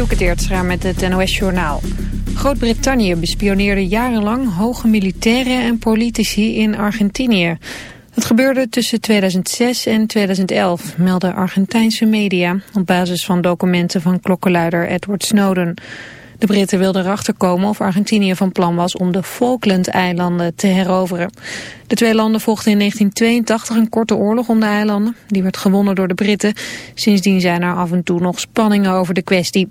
Dielke Teertstra met het NOS-journaal. Groot-Brittannië bespioneerde jarenlang hoge militairen en politici in Argentinië. Het gebeurde tussen 2006 en 2011, melden Argentijnse media... op basis van documenten van klokkenluider Edward Snowden... De Britten wilden erachter komen of Argentinië van plan was om de Falkland-eilanden te heroveren. De twee landen volgden in 1982 een korte oorlog om de eilanden. Die werd gewonnen door de Britten. Sindsdien zijn er af en toe nog spanningen over de kwestie.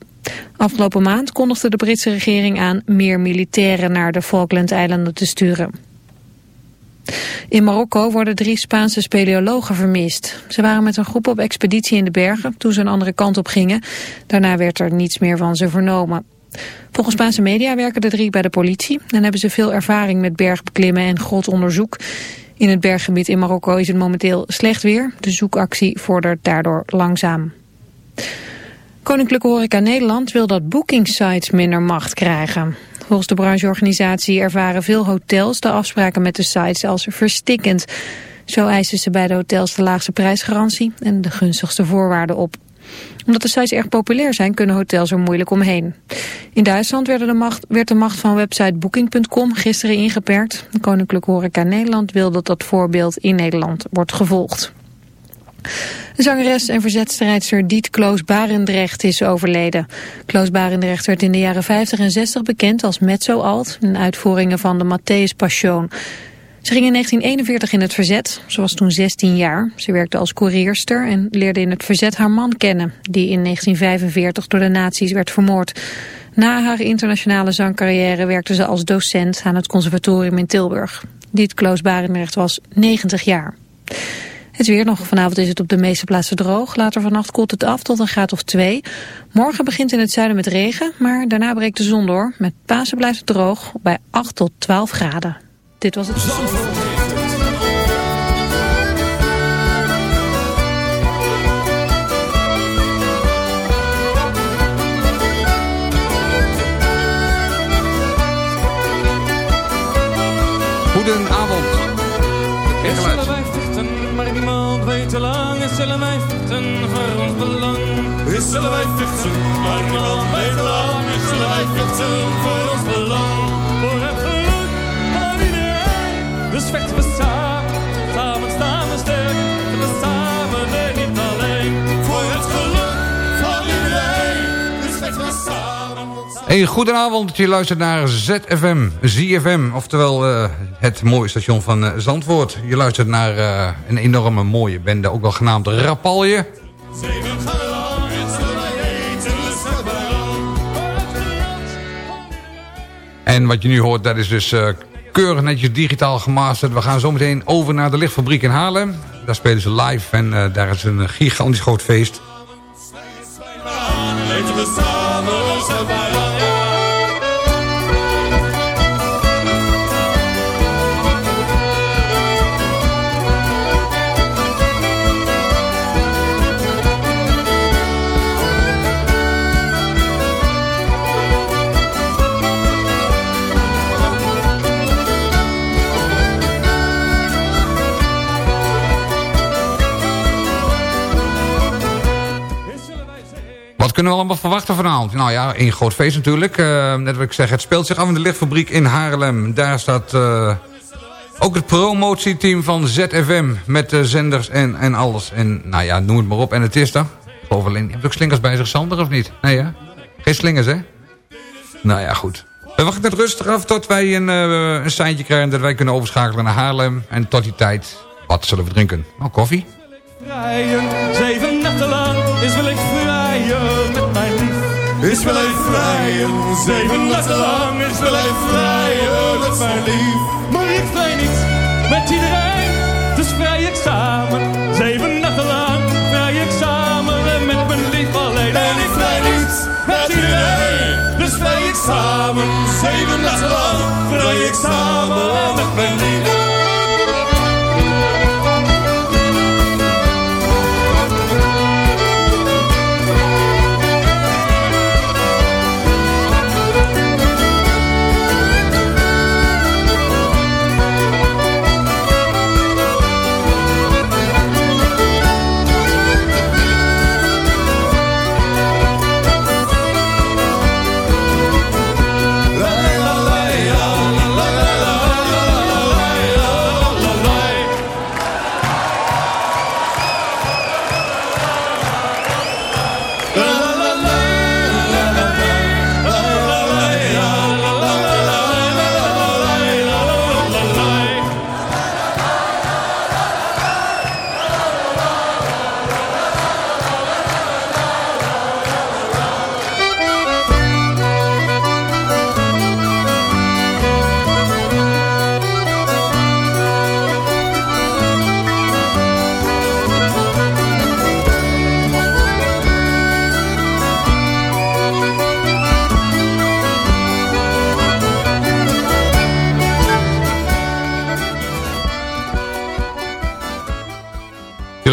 Afgelopen maand kondigde de Britse regering aan meer militairen naar de Falkland-eilanden te sturen. In Marokko worden drie Spaanse speleologen vermist. Ze waren met een groep op expeditie in de bergen toen ze een andere kant op gingen. Daarna werd er niets meer van ze vernomen. Volgens Spaanse media werken de drie bij de politie en hebben ze veel ervaring met bergbeklimmen en grotonderzoek. In het berggebied in Marokko is het momenteel slecht weer. De zoekactie vordert daardoor langzaam. Koninklijke Horeca Nederland wil dat boekingsites minder macht krijgen. Volgens de brancheorganisatie ervaren veel hotels de afspraken met de sites als verstikkend. Zo eisen ze bij de hotels de laagste prijsgarantie en de gunstigste voorwaarden op omdat de sites erg populair zijn, kunnen hotels er moeilijk omheen. In Duitsland werd de macht, werd de macht van website Booking.com gisteren ingeperkt. De Koninklijke Horeca Nederland wil dat dat voorbeeld in Nederland wordt gevolgd. De zangeres en verzetstrijdster Diet Kloos Barendrecht is overleden. Kloos Barendrecht werd in de jaren 50 en 60 bekend als mezzo-alt... in uitvoeringen van de Matthäus Passion. Ze ging in 1941 in het verzet. Ze was toen 16 jaar. Ze werkte als courierster en leerde in het verzet haar man kennen... die in 1945 door de nazi's werd vermoord. Na haar internationale zangcarrière werkte ze als docent aan het conservatorium in Tilburg. Dit Kloos Barendrecht was 90 jaar. Het weer nog. Vanavond is het op de meeste plaatsen droog. Later vannacht koelt het af tot een graad of 2. Morgen begint in het zuiden met regen, maar daarna breekt de zon door. Met Pasen blijft het droog bij 8 tot 12 graden. Dit was het... Goedenavond. Zullen wij vechten, maar niemand weet te lang. Zullen wij vechten voor ons belang. Zullen wij vechten, maar niemand weet te lang. Zullen wij vechten voor ons belang. Dus vechten we samen, samen staan we sterk. We samen en niet alleen. Voor het geluk van iedereen. Dus vechten we samen. Hey, goedenavond, je luistert naar ZFM, ZFM, oftewel uh, het mooie station van uh, Zandvoort. Je luistert naar uh, een enorme mooie bende, ook wel genaamd Rapalje. En wat je nu hoort, dat is dus keurig netjes digitaal gemasterd. We gaan zo meteen over naar de lichtfabriek in Haarlem. Daar spelen ze live en daar is een gigantisch groot feest. Kunnen we allemaal verwachten vanavond? Nou ja, één groot feest natuurlijk. Uh, net wat ik zeg, het speelt zich af in de lichtfabriek in Haarlem. Daar staat uh, ook het promotieteam van ZFM met uh, zenders en, en alles. En nou ja, noem het maar op. En het is er. Geloof je ook slingers bij zich, Sander, of niet? Nee hè? Geen slingers hè? Nou ja, goed. We wachten het rustig af tot wij een, een seintje krijgen... dat wij kunnen overschakelen naar Haarlem. En tot die tijd, wat zullen we drinken? Oh, koffie? Zeven nachten lang is wellicht Is wel even vrijen, zeven nachten lang is wel even vrijen met mijn lief. Maar ik vrij niet met iedereen, dus vrij ik samen. Zeven nachten lang vrij ik samen en met mijn lief alleen. En ik vrij niet met iedereen, dus vrij ik samen. Zeven nachten lang vrij ik samen en met mijn lief.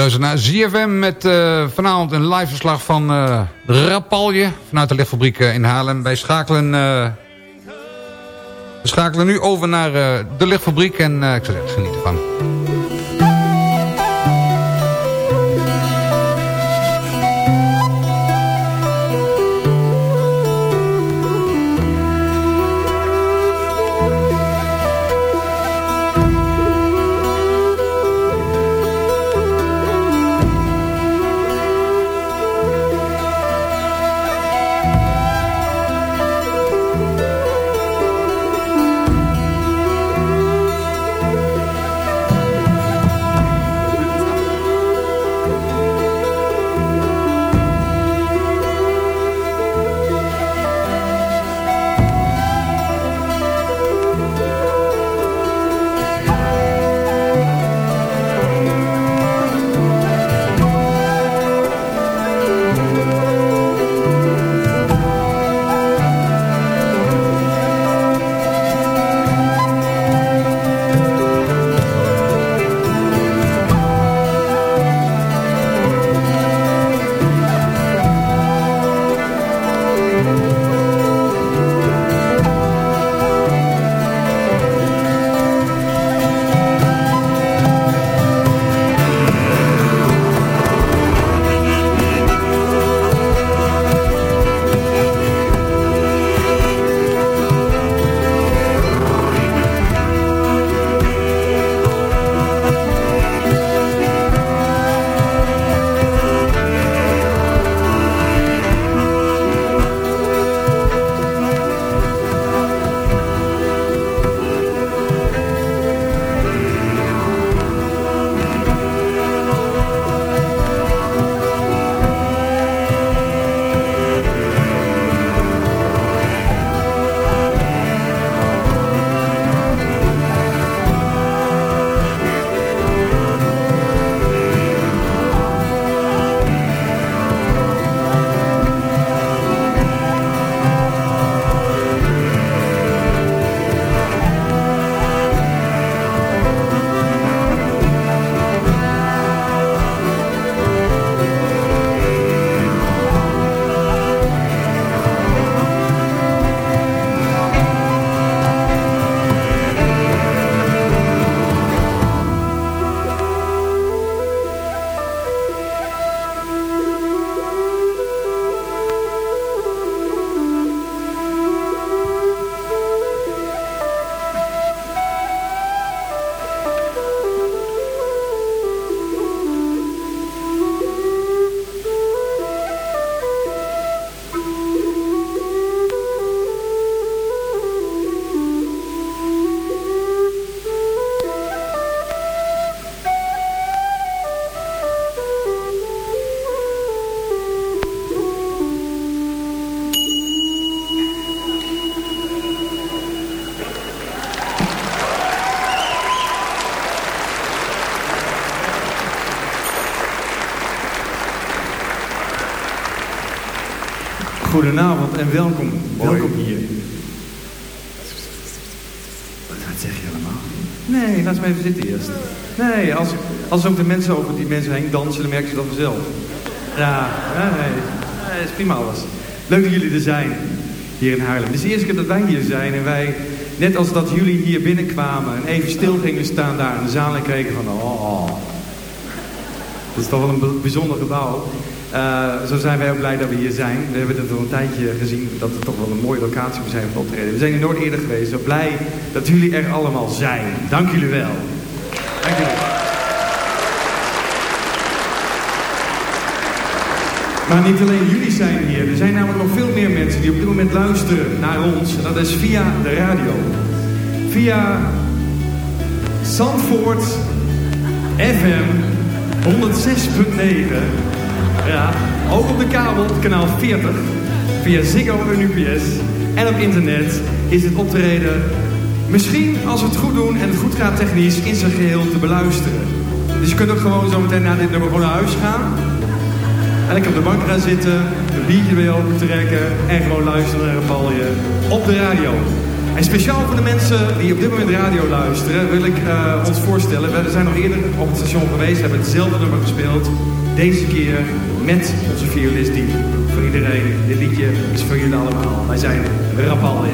Luistert naar ZFM met uh, vanavond een live verslag van uh, Rapalje. Vanuit de lichtfabriek in Haarlem. Wij schakelen, we schakelen nu over naar de lichtfabriek. En ik zou zeggen, genieten van. Goedenavond en welkom. Welkom hier. Wat, zeg je allemaal? Nee, laat maar even zitten eerst. Nee, als, als ook de mensen over die mensen heen dansen, dan merk je dat vanzelf. Ja, nee, nee, is prima alles. Leuk dat jullie er zijn, hier in Haarlem. Het is de eerste keer dat wij hier zijn en wij, net als dat jullie hier binnenkwamen en even stil gingen staan daar in de zaal en kregen van, oh, dat is toch wel een bijzonder gebouw. Uh, zo zijn wij ook blij dat we hier zijn. We hebben het al een tijdje gezien dat het toch wel een mooie locatie moet zijn voor optreden. We zijn hier nooit eerder geweest. Zo blij dat jullie er allemaal zijn. Dank jullie wel. Dank jullie. Maar niet alleen jullie zijn hier. Er zijn namelijk nog veel meer mensen die op dit moment luisteren naar ons. En dat is via de radio. Via Zandvoort FM 106.9 ja, ook op de kabel, kanaal 40, via Ziggo en UPS en op internet is het optreden misschien als we het goed doen en het goed gaat technisch in zijn geheel te beluisteren. Dus je kunt ook gewoon zo meteen na dit nummer gewoon naar huis gaan. En lekker op de bank gaan zitten, een biertje weer open trekken en gewoon luisteren naar een balje op de radio. En speciaal voor de mensen die op dit moment radio luisteren, wil ik uh, ons voorstellen. We zijn nog eerder op het station geweest, hebben hetzelfde nummer gespeeld. Deze keer met onze violist Diep. Voor iedereen, dit liedje is voor jullie allemaal. Wij zijn Rapalje.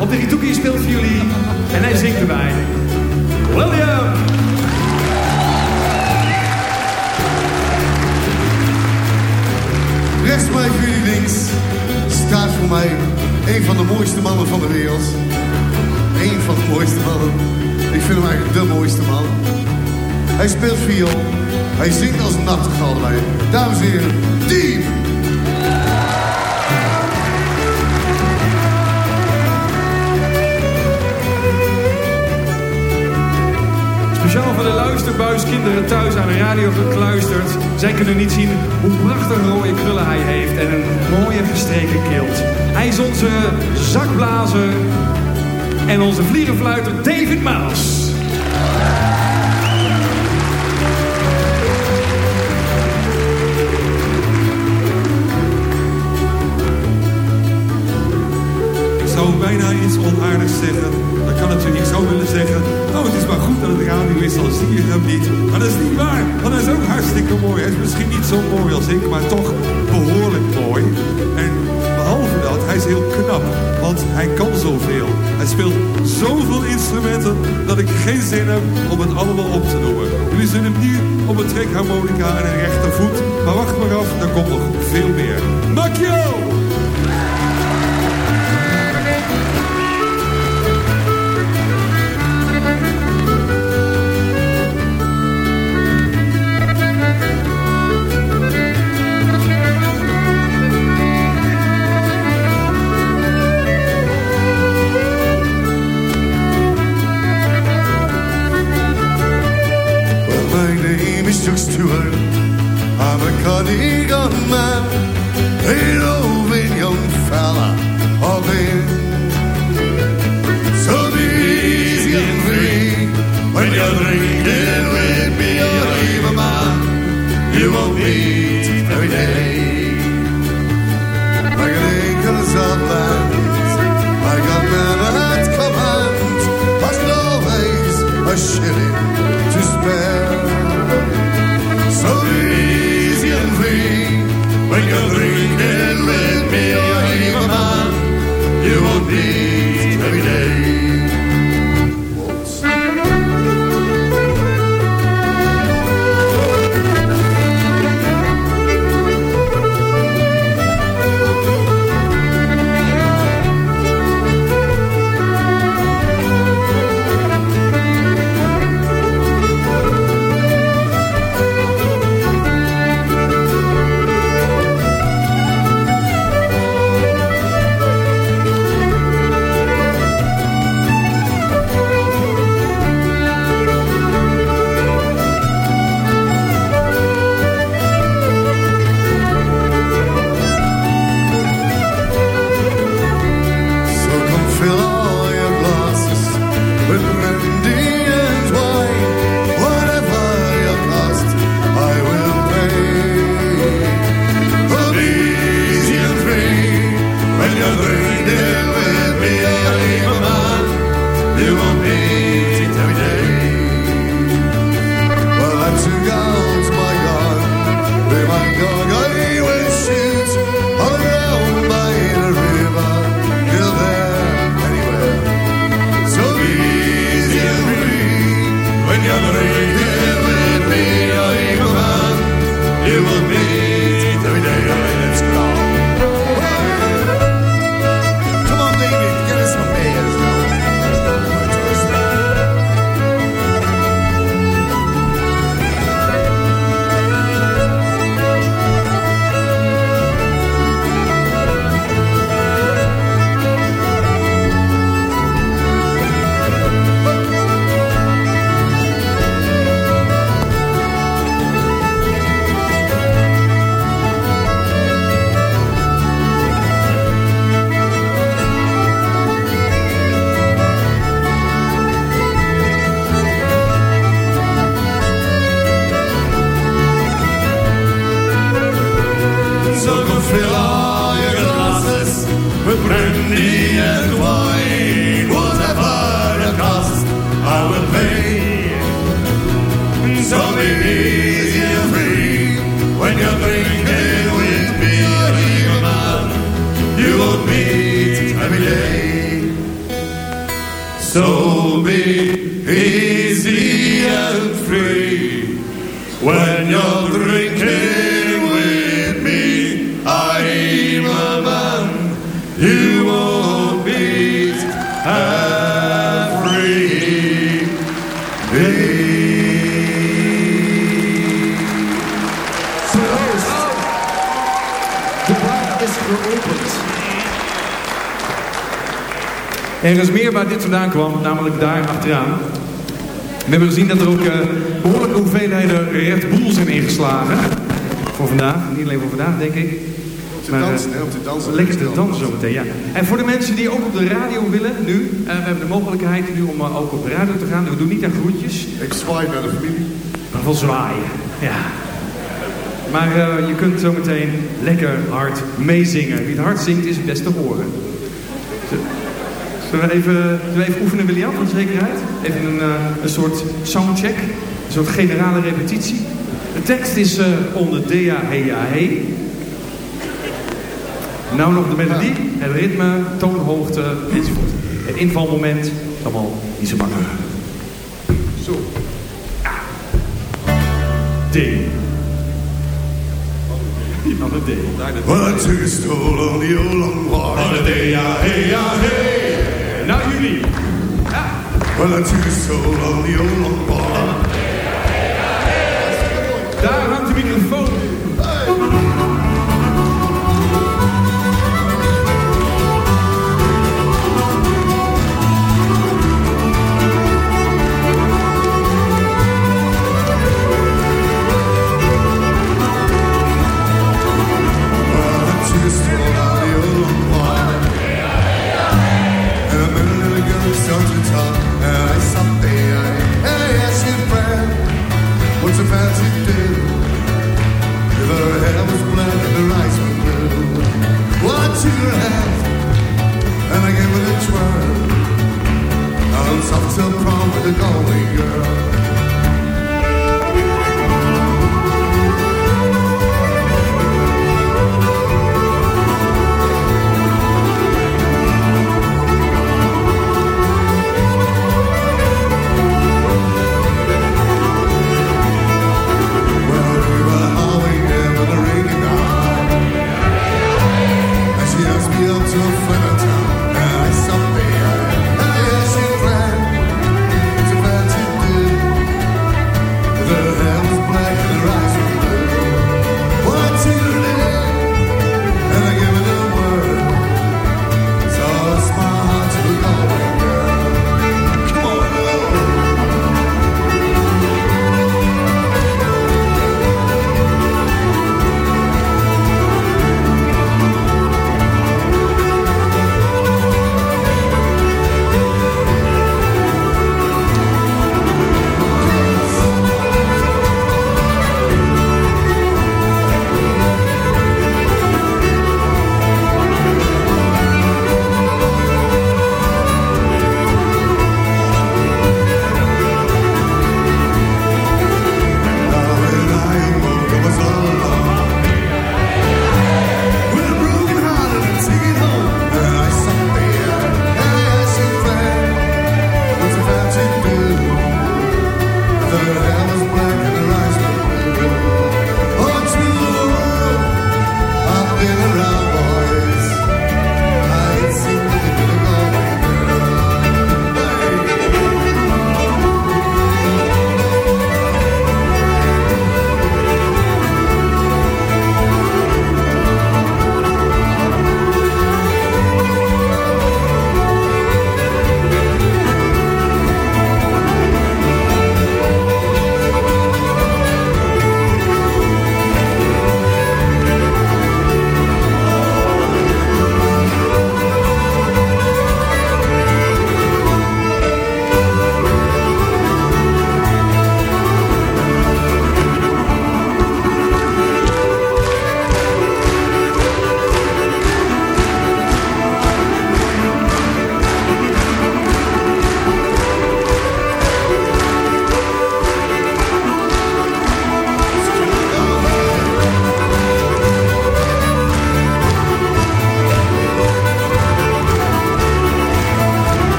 Op de Rituki speelt voor jullie en hij zingt erbij. William! Rechts bij jullie links staat voor mij een van de mooiste mannen van de wereld. Eén van de mooiste mannen. Ik vind hem eigenlijk de mooiste man. Hij speelt viool. Hij zingt als een nachtegaal. Dames en heren, Diep! Speciaal voor de luisterbuiskinderen thuis aan de radio gekluisterd. Zij kunnen niet zien hoe prachtig rode krullen hij heeft en een mooie gestreken kilt. Hij is onze zakblazer en onze vliegenfluiter David Maas. Bijna iets onaardigs zeggen. Dan kan ik zou willen zeggen... Oh, het is maar goed dat het radio is, al zie je hem niet. Maar dat is niet waar, want hij is ook hartstikke mooi. Hij is misschien niet zo mooi als ik, maar toch behoorlijk mooi. En behalve dat, hij is heel knap, want hij kan zoveel. Hij speelt zoveel instrumenten dat ik geen zin heb om het allemaal op te noemen. Jullie zien hem nu op een trekharmonica en een rechtervoet. Maar wacht maar af, er komt nog veel meer. Makio! You are. Waar dit vandaan kwam, namelijk daar achteraan. We hebben gezien dat er ook uh, behoorlijke hoeveelheden Red Bull zijn ingeslagen. Voor vandaag, niet alleen voor vandaag denk ik. Om te dansen, hè? Te dansen. Lekker te dansen zometeen, ja. En voor de mensen die ook op de radio willen, nu. Uh, we hebben de mogelijkheid nu om uh, ook op de radio te gaan. We doen niet aan groetjes. Ik zwaai naar de familie. Maar wel zwaaien, ja. Maar uh, je kunt zometeen lekker hard meezingen. Wie het hard zingt is het best te horen. Zullen we even, zullen we even oefenen, William, voor de zekerheid? Even een, uh, een soort soundcheck. Een soort generale repetitie. De tekst is uh, onder Dea Hea He. Nou nog de melodie, het ritme, toonhoogte enzovoort. Het invalmoment, allemaal niet zo makkelijk. Zo. Ja. D. On a day. Took a stroll on the old long walk. On a day, ja, hey, hey. Nou jullie. Ja. Well, I took a stroll on the myself to prom with the only girl.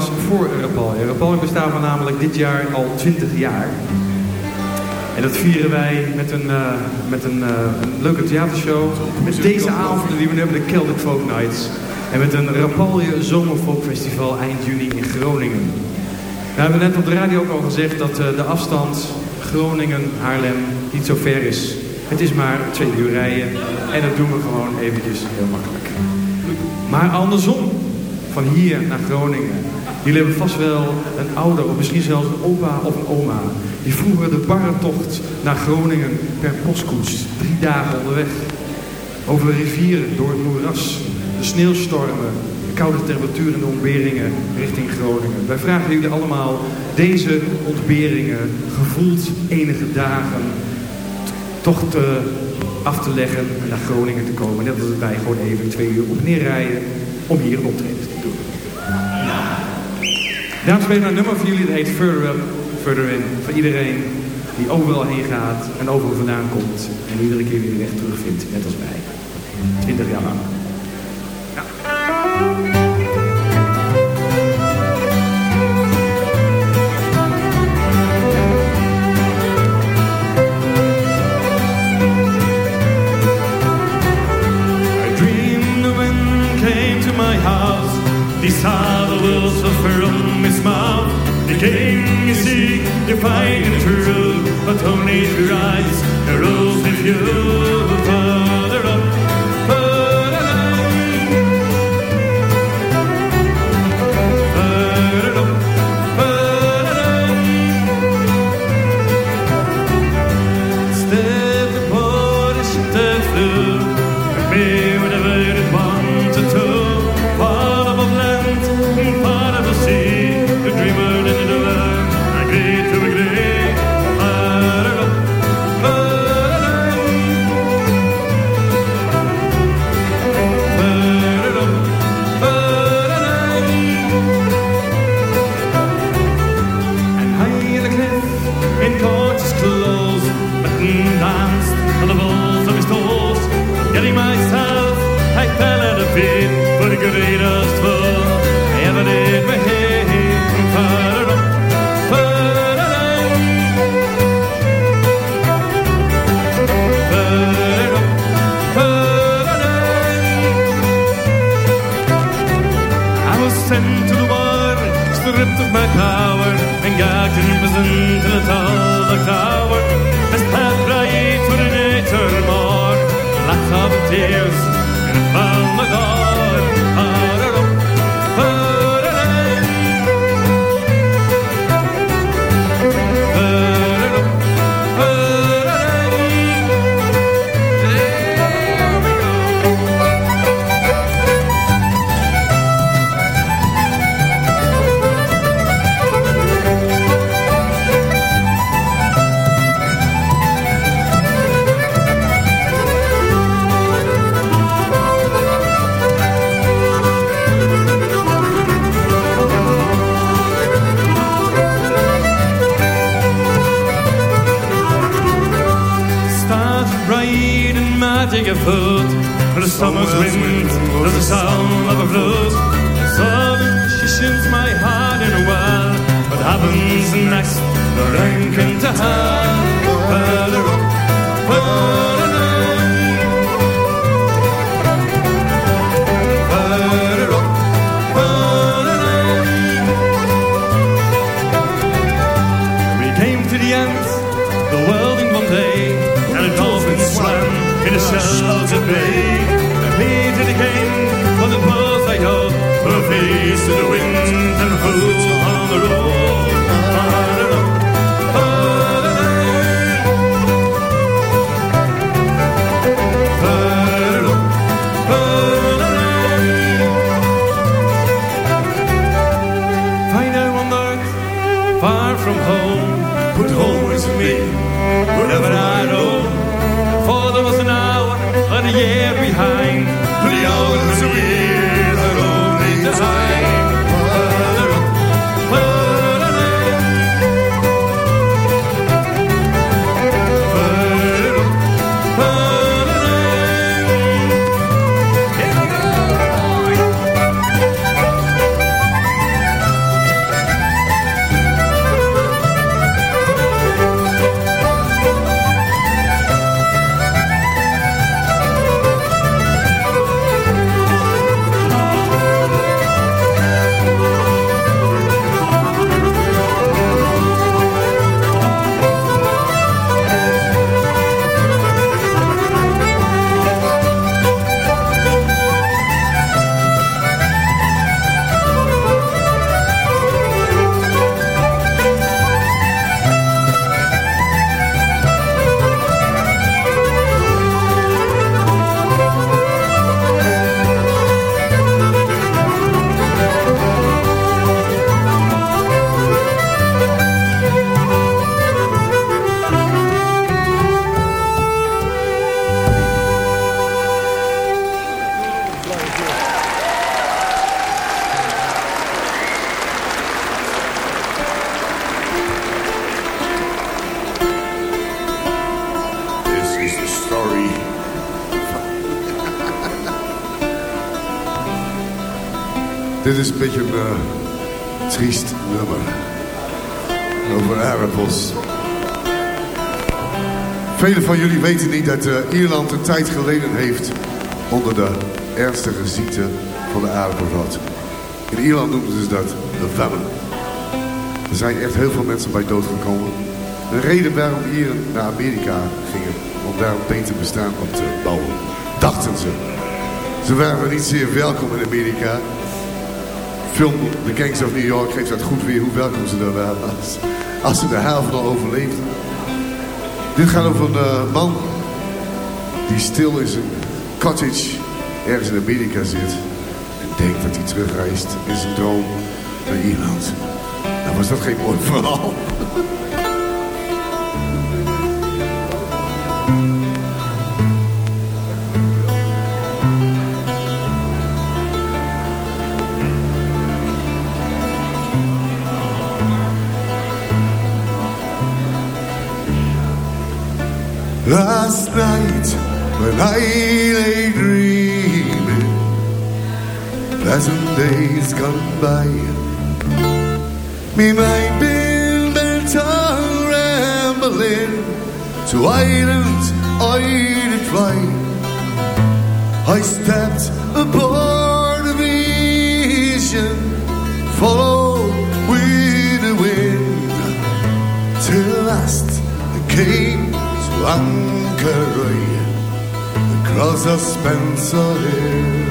Was voor Rapalje. Rapalje bestaat van namelijk dit jaar al 20 jaar. En dat vieren wij met een, eh, met een, eh, een leuke theatershow. Met deze avonden die we nu hebben, de Celtic Folk Nights. En met een Rapalje Zomerfolkfestival eind juni in Groningen. We hebben net op de radio ook al gezegd dat eh, de afstand Groningen-Haarlem niet zo ver is. Het is maar twee uur rijden en dat doen we gewoon eventjes heel makkelijk. Maar andersom, van hier naar Groningen. Jullie hebben vast wel een ouder of misschien zelfs een opa of een oma. Die vroeger de barrentocht naar Groningen per postkoets. Drie dagen onderweg. Over rivieren, door het moeras. De sneeuwstormen, de koude temperaturen en de ontberingen richting Groningen. Wij vragen jullie allemaal deze ontberingen, gevoeld enige dagen, toch af te leggen en naar Groningen te komen. Net als wij gewoon even twee uur op neerrijden om hier optreden te doen. Daarom spelen we nummer voor jullie, dat heet Further Up, Further In. Voor iedereen die overal heen gaat en overal vandaan komt. En iedere keer weer de weg terugvindt, net als wij. 20 jaar lang. I Die saddles from his mouth the became music, defying the true. but only the rise arose if you father up. Oh. To Dit is een beetje een eh, triest nummer. Over aardappels. Velen van jullie weten niet dat eh, Ierland een tijd geleden heeft onder de ernstige ziekte van de aardappelrot. In Ierland noemen ze dat de famine. Er zijn echt heel veel mensen bij doodgekomen. De reden waarom Ieren naar Amerika gingen, om daar een beter bestaan op te bouwen, dachten ze. Ze waren niet zeer welkom in Amerika. Film The Gangs of New York geeft dat goed weer hoe welkom ze daar waren als, als ze de helft al overleefden. Dit gaat over een eh, man die stil in zijn cottage ergens in Amerika zit en denkt dat hij terugreist in zijn droom naar Ierland. Nou was dat geen mooi verhaal. I lay dreaming, pleasant days gone by. Me mind been bent on rambling to islands I did fly. I stepped aboard a vision, followed with the wind, till last I came to anchor across the Spencer Hill.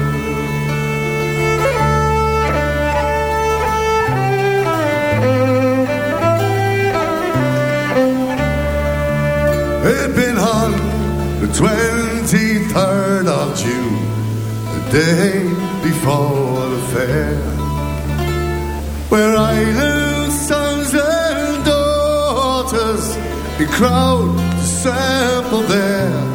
It'd been on the 23rd of June, the day before the fair, where I island sons and daughters, the crowd assembled there.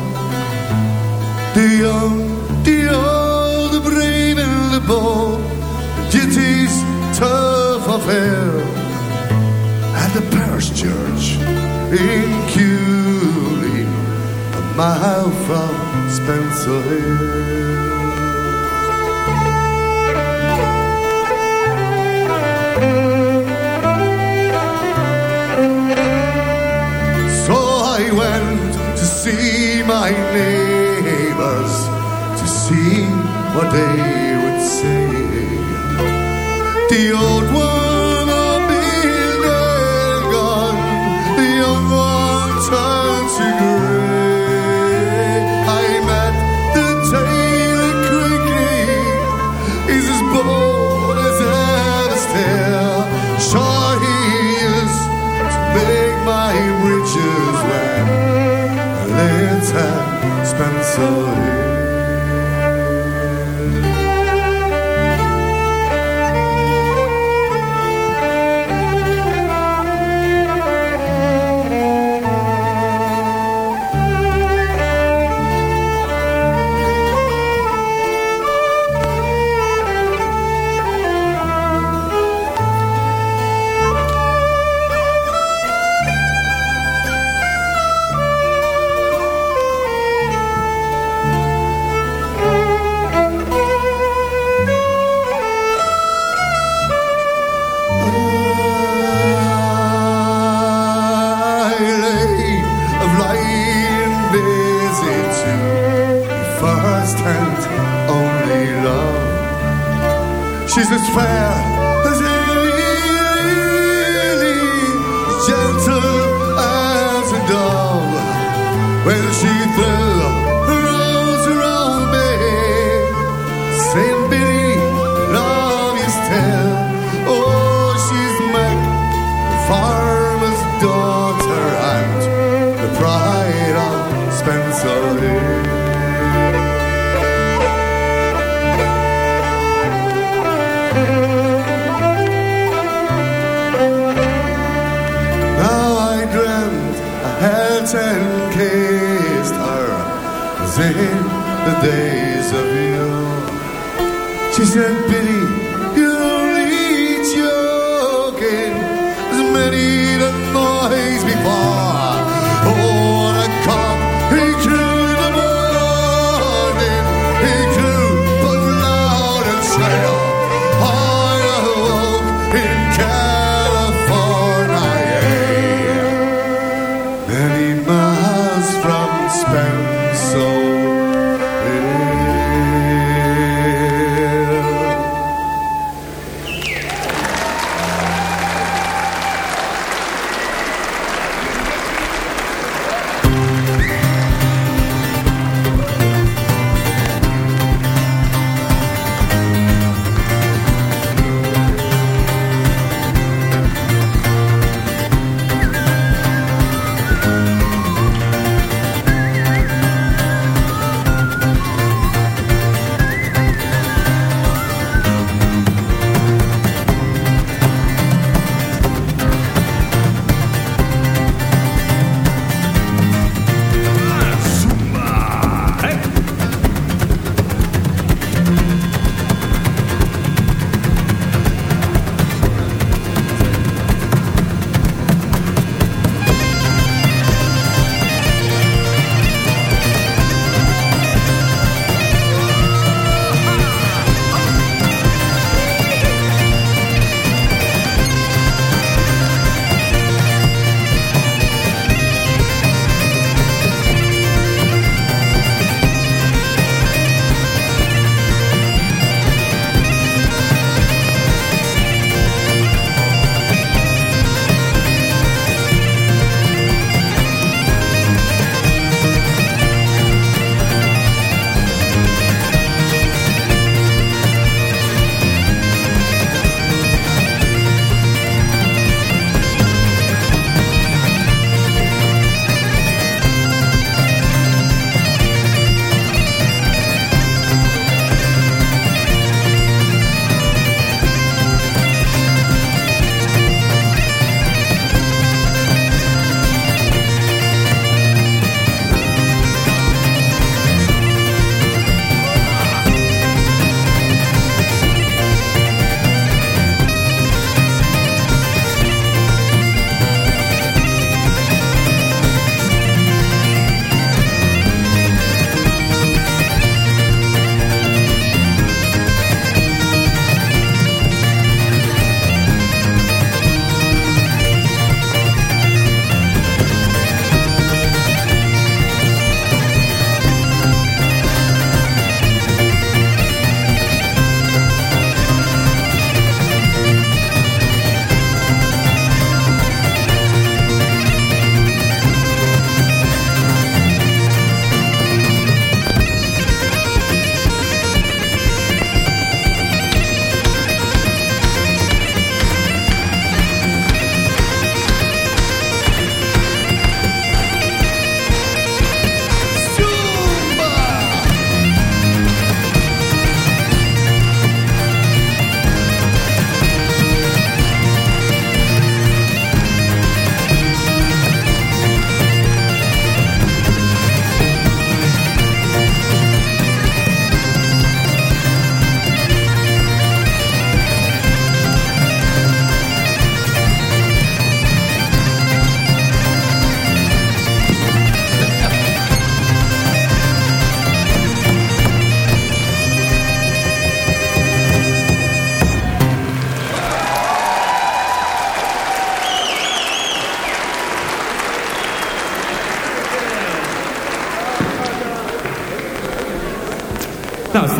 From Spencer Hill. So I went to see my neighbors to see what they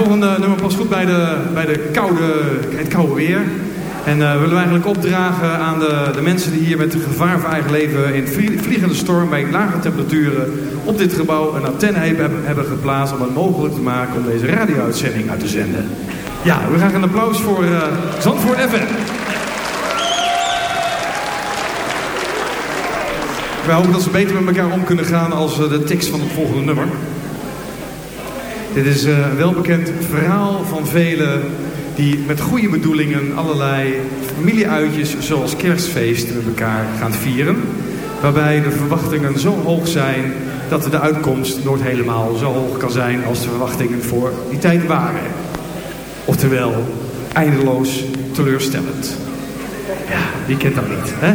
volgende nummer past goed bij, de, bij de koude, het koude weer. En uh, willen we eigenlijk opdragen aan de, de mensen die hier met gevaar voor eigen leven in vliegende storm bij lage temperaturen op dit gebouw een antenne hebben, hebben geplaatst om het mogelijk te maken om deze radio-uitzending uit te zenden. Ja, we gaan een applaus voor uh, Zandvoort FM. Wij hopen dat ze beter met elkaar om kunnen gaan als uh, de tekst van het volgende nummer. Dit is een welbekend verhaal van velen die met goede bedoelingen allerlei familieuitjes zoals kerstfeesten met elkaar gaan vieren. Waarbij de verwachtingen zo hoog zijn dat de uitkomst nooit helemaal zo hoog kan zijn als de verwachtingen voor die tijd waren. Oftewel, eindeloos teleurstellend. Ja, wie kent dat niet, hè?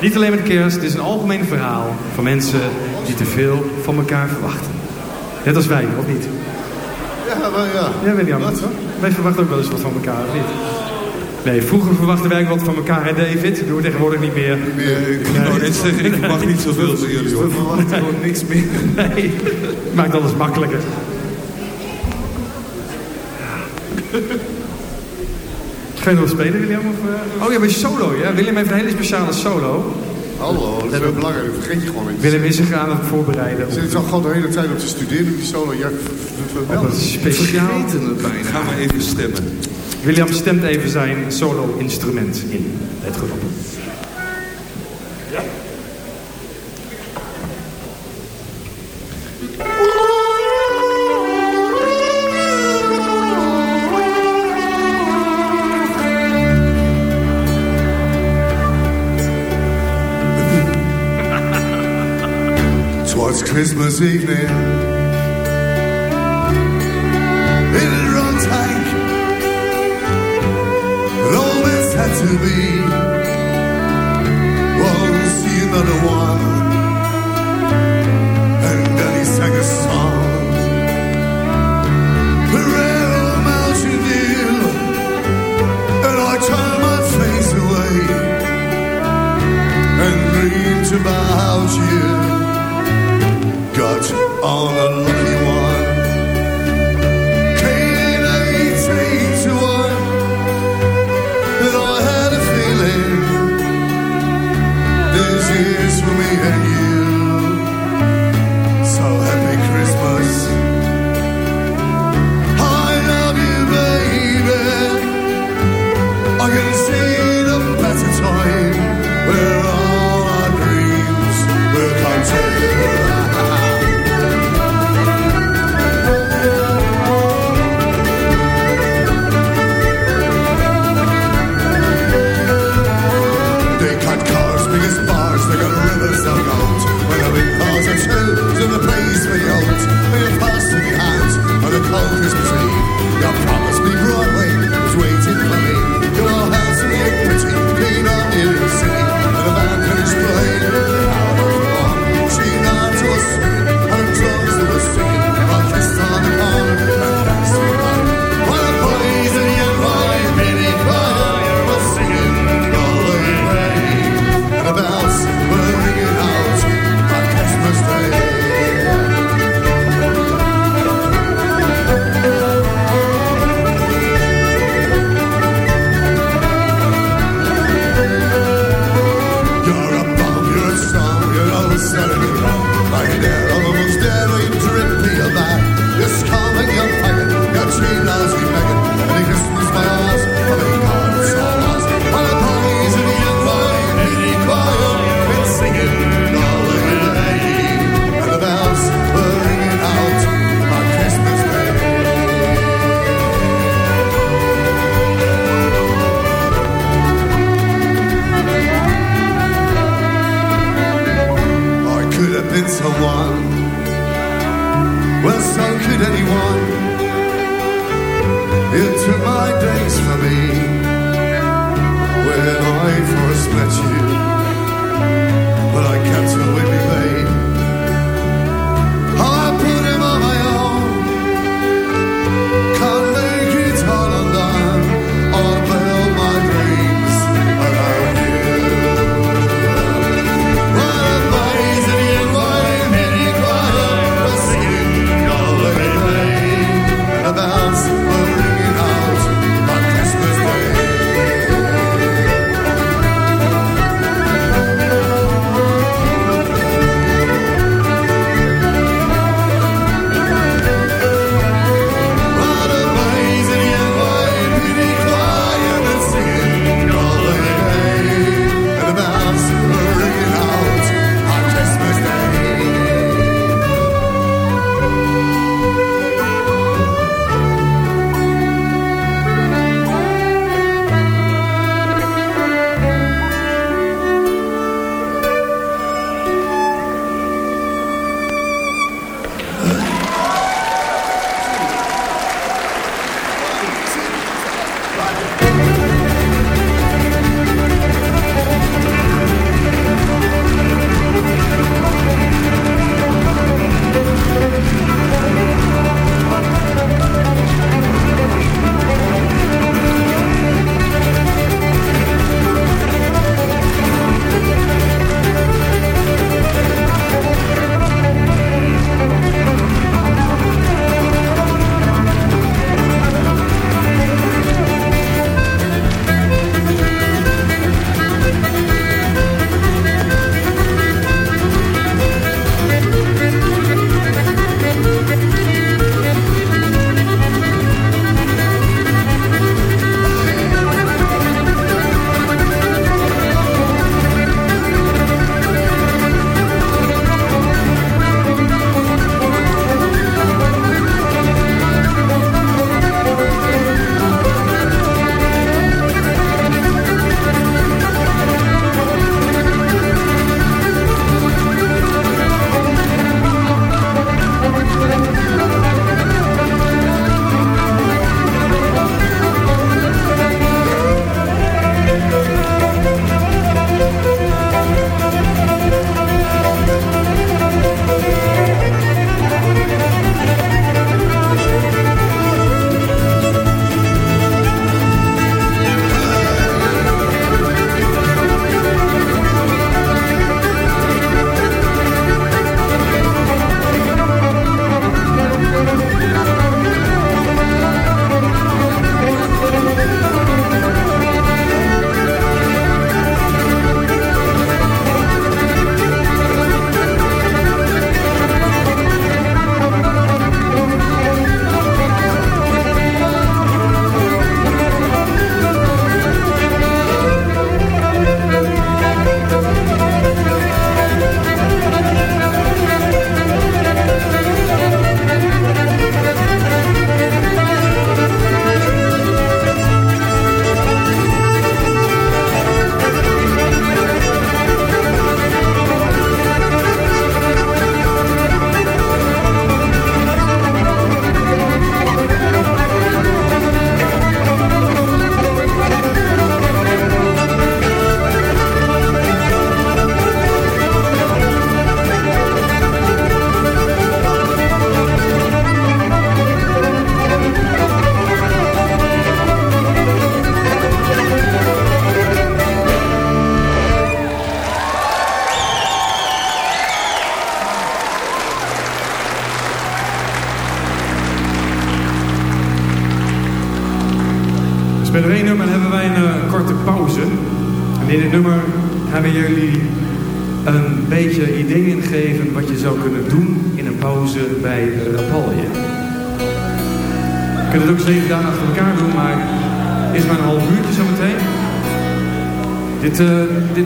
Niet alleen met kerst, het is een algemeen verhaal van mensen die te veel van elkaar verwachten. Net als wij, of niet? Ja, ja. Ja, je wat? Wij verwachten ook wel eens wat van elkaar, of niet? Nee, vroeger verwachten wij wat van elkaar, hè David? Dat doen we tegenwoordig niet meer. Nee, ik net zeggen, ik verwacht niet zoveel van jullie hoor. We verwachten gewoon niks meer. Nee, maakt alles makkelijker. Ga je nog spelen, William? Of, uh... Oh ja, bij solo, ja. William heeft een hele speciale solo. Hallo, dat is wel belangrijk, dat vergeet je gewoon niet. Willem is zich aan het voorbereiden. Ze zit al gewoon de hele tijd op te studeren op die solo. Ja, oh, dat is speciaal. Vergeten het bijna. Ga maar even stemmen. William stemt even zijn solo-instrument in. Let goed op. Christmas evening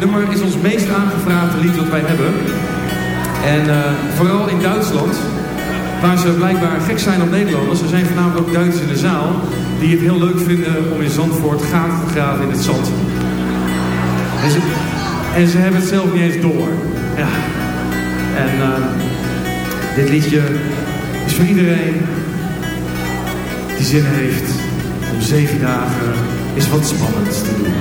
nummer is ons meest aangevraagde lied wat wij hebben. En uh, vooral in Duitsland, waar ze blijkbaar gek zijn op Nederlanders. Er zijn vanavond ook Duitsers in de zaal die het heel leuk vinden om in Zandvoort gaten te graven in het zand. En ze, en ze hebben het zelf niet eens door. Ja. En uh, dit liedje is voor iedereen die zin heeft om zeven dagen is wat spannends te doen.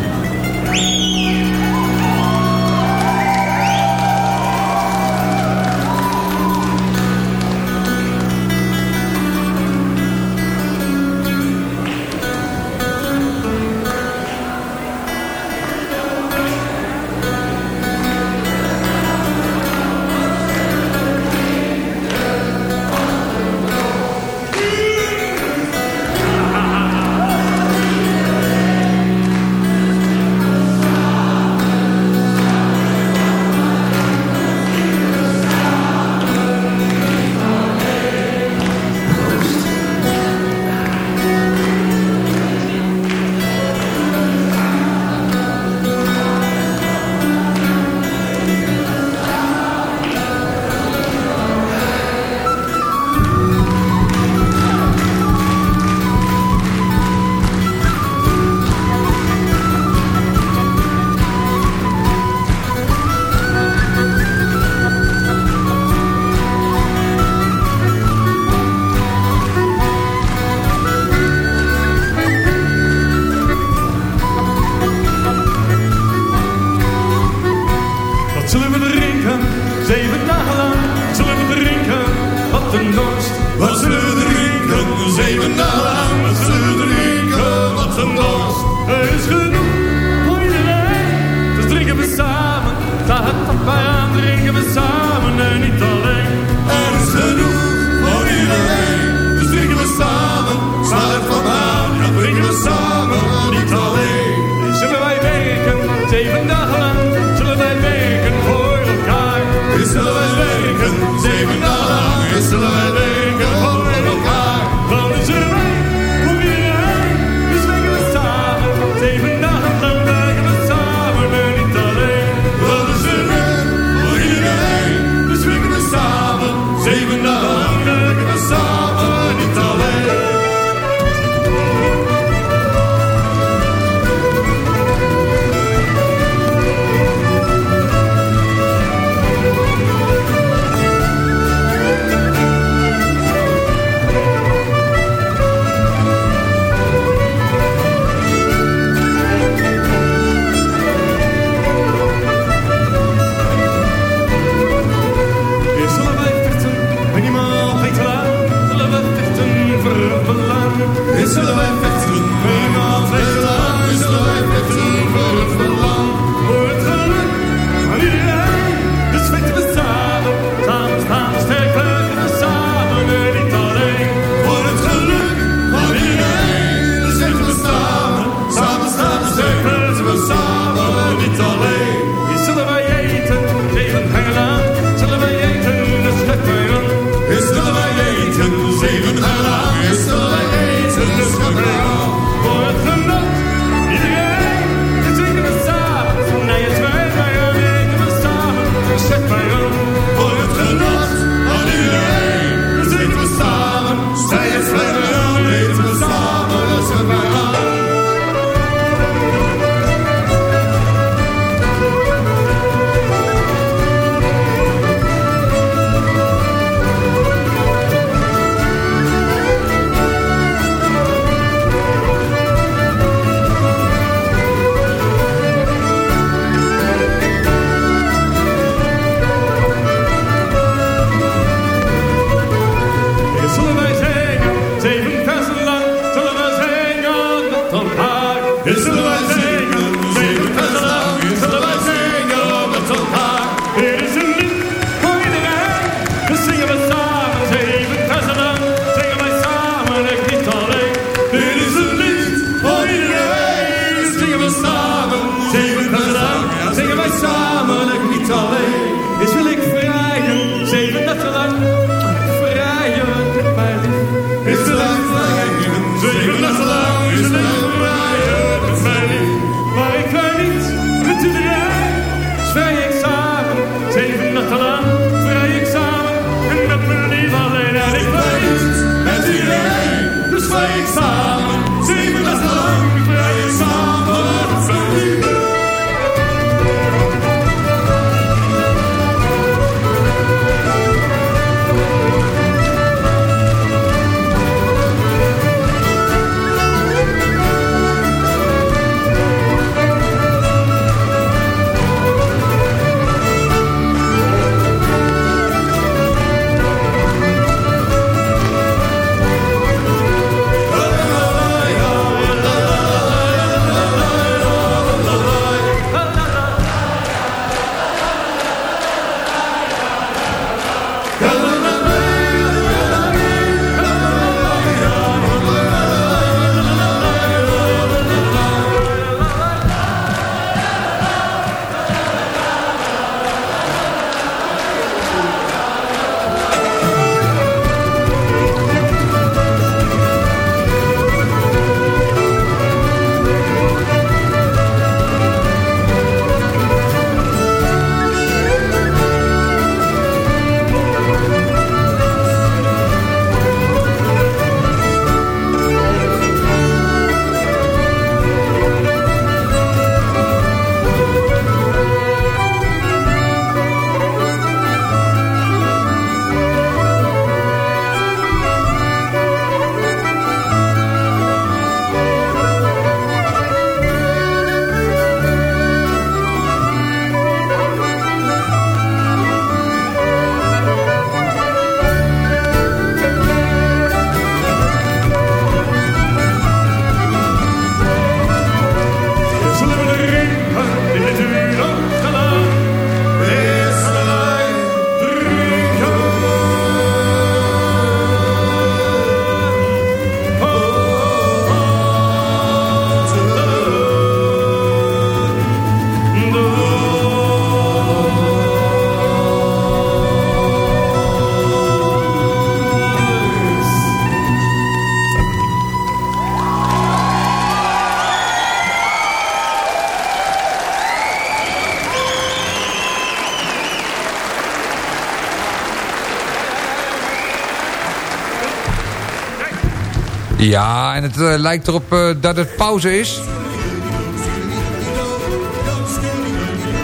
Ja, en het eh, lijkt erop eh, dat het pauze is.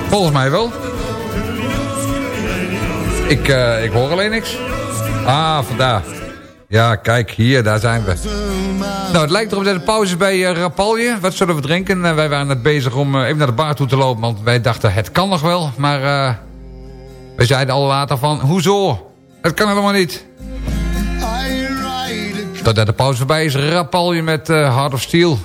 Volgens mij wel. Ik, eh, ik hoor alleen niks. Ah, vandaar. Ja, kijk, hier, daar zijn we. Nou, het lijkt erop dat het pauze is bij Rapalje. Wat zullen we drinken? Eh, wij waren net bezig om even naar de bar toe te lopen. Want wij dachten, het kan nog wel. Maar we zeiden al later van, hoezo? Het kan helemaal niet. Totdat de pauze voorbij is, Rapalje met eh, Heart of Steel.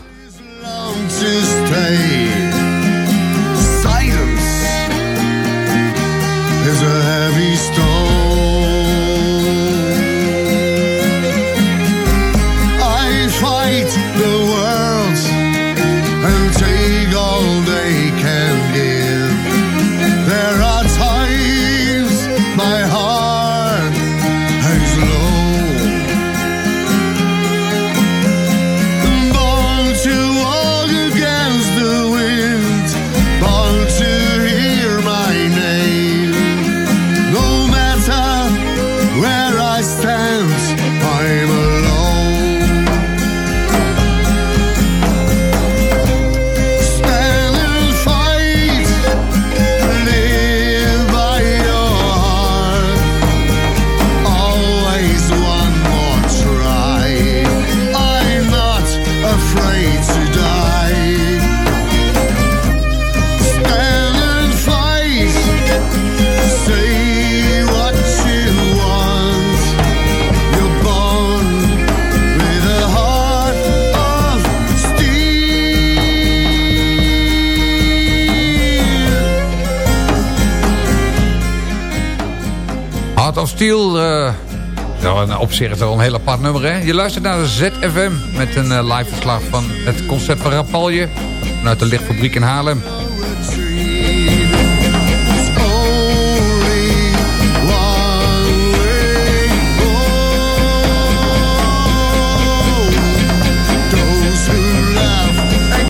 Steel. een- op zich is wel een heel apart nummer, hè? Je luistert naar de ZFM met een eh, live verslag van het concert van Rapalje. Vanuit de lichtfabriek in Haarlem.